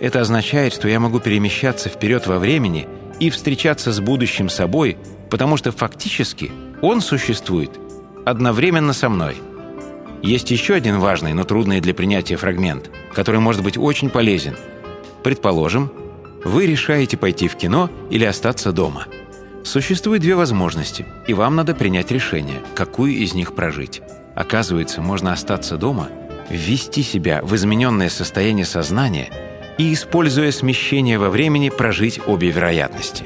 Это означает, что я могу перемещаться вперед во времени и встречаться с будущим собой, потому что фактически он существует одновременно со мной. Есть еще один важный, но трудный для принятия фрагмент, который может быть очень полезен. Предположим, вы решаете пойти в кино или остаться дома. Существует две возможности, и вам надо принять решение, какую из них прожить. Оказывается, можно остаться дома, ввести себя в измененное состояние сознания и, используя смещение во времени, прожить обе вероятности.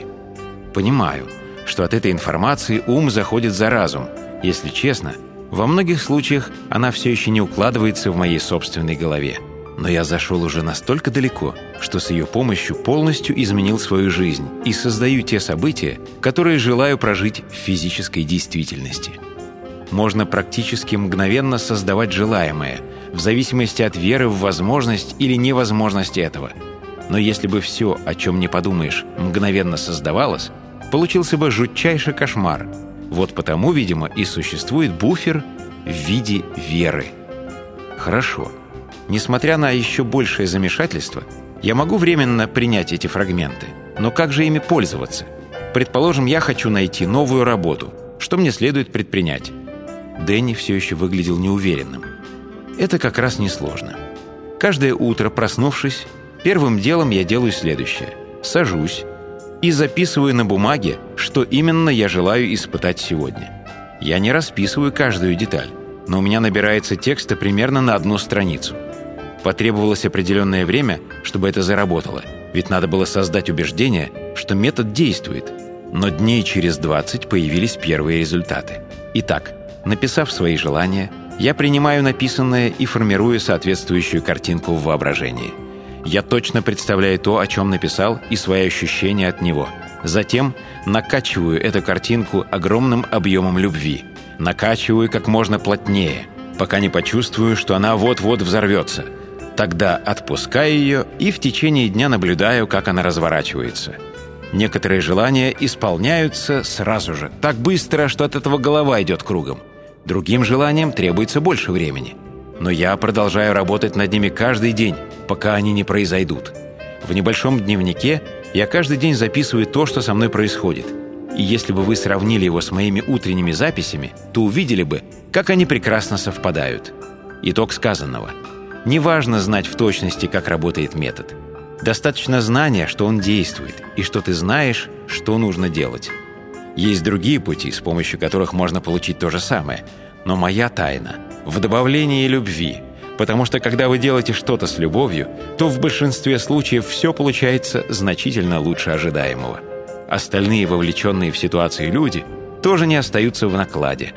Понимаю, что от этой информации ум заходит за разум. Если честно, во многих случаях она все еще не укладывается в моей собственной голове. Но я зашел уже настолько далеко, что с ее помощью полностью изменил свою жизнь и создаю те события, которые желаю прожить в физической действительности. Можно практически мгновенно создавать желаемое, в зависимости от веры в возможность или невозможность этого. Но если бы все, о чем не подумаешь, мгновенно создавалось, получился бы жутчайший кошмар. Вот потому, видимо, и существует буфер в виде веры. Хорошо. Несмотря на еще большее замешательство, я могу временно принять эти фрагменты. Но как же ими пользоваться? Предположим, я хочу найти новую работу. Что мне следует предпринять? Дэнни все еще выглядел неуверенным. Это как раз несложно. Каждое утро, проснувшись, первым делом я делаю следующее. Сажусь и записываю на бумаге, что именно я желаю испытать сегодня. Я не расписываю каждую деталь, но у меня набирается текста примерно на одну страницу. Потребовалось определенное время, чтобы это заработало, ведь надо было создать убеждение, что метод действует. Но дней через 20 появились первые результаты. Итак, написав свои желания, я принимаю написанное и формирую соответствующую картинку в воображении. Я точно представляю то, о чем написал, и свои ощущения от него. Затем накачиваю эту картинку огромным объемом любви. Накачиваю как можно плотнее, пока не почувствую, что она вот-вот взорвется. Тогда отпускаю ее и в течение дня наблюдаю, как она разворачивается. Некоторые желания исполняются сразу же, так быстро, что от этого голова идет кругом. Другим желаниям требуется больше времени. Но я продолжаю работать над ними каждый день, пока они не произойдут. В небольшом дневнике я каждый день записываю то, что со мной происходит. И если бы вы сравнили его с моими утренними записями, то увидели бы, как они прекрасно совпадают. Итог сказанного. Неважно знать в точности, как работает метод. Достаточно знания, что он действует, и что ты знаешь, что нужно делать. Есть другие пути, с помощью которых можно получить то же самое. Но моя тайна в добавлении любви, потому что когда вы делаете что-то с любовью, то в большинстве случаев все получается значительно лучше ожидаемого. Остальные вовлеченные в ситуации люди тоже не остаются в накладе.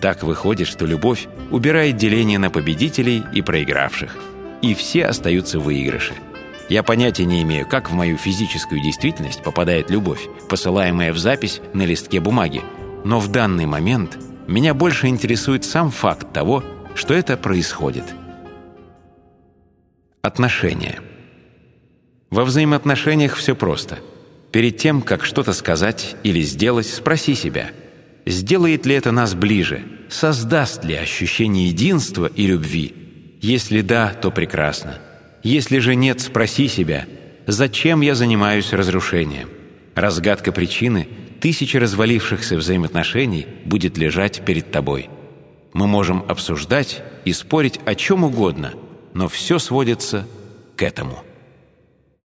Так выходит, что любовь убирает деление на победителей и проигравших, и все остаются в выигрыше – я понятия не имею, как в мою физическую действительность попадает любовь, посылаемая в запись на листке бумаги. Но в данный момент меня больше интересует сам факт того, что это происходит. Отношения. Во взаимоотношениях все просто. Перед тем, как что-то сказать или сделать, спроси себя, сделает ли это нас ближе, создаст ли ощущение единства и любви. Если да, то прекрасно. Если же нет, спроси себя, зачем я занимаюсь разрушением? Разгадка причины тысячи развалившихся взаимоотношений будет лежать перед тобой. Мы можем обсуждать и спорить о чем угодно, но все сводится к этому –